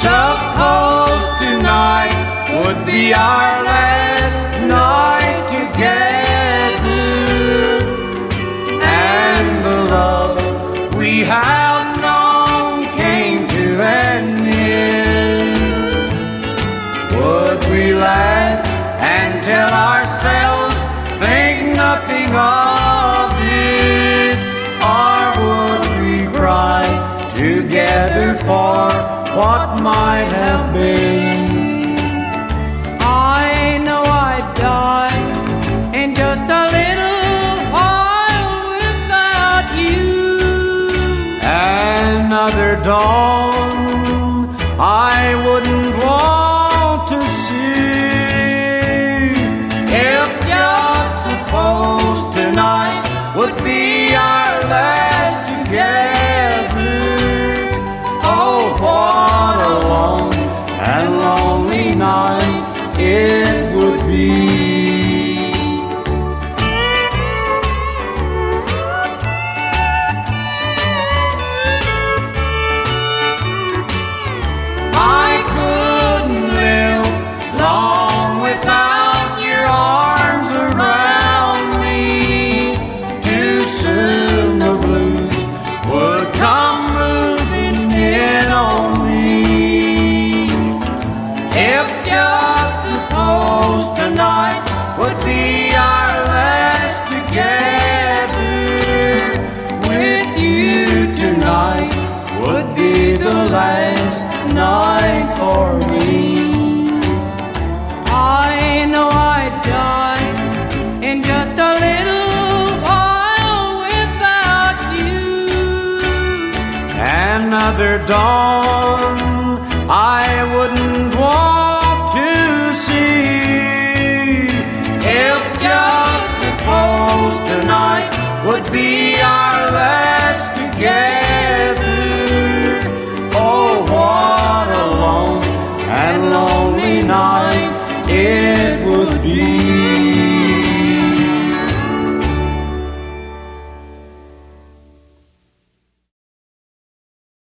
Suppose tonight would be our last night together, and the love we have known came to an end. Would we laugh and tell ourselves, think nothing of it, or would we cry together for what might have been? I know I'd die in just a little while without you. Another dawn I wouldn't would be our last together, with you tonight would be the last night for me. I know I'd die in just a little while without you. Another dawn I wouldn't would be our last together. Oh, what a long and lonely night it would be.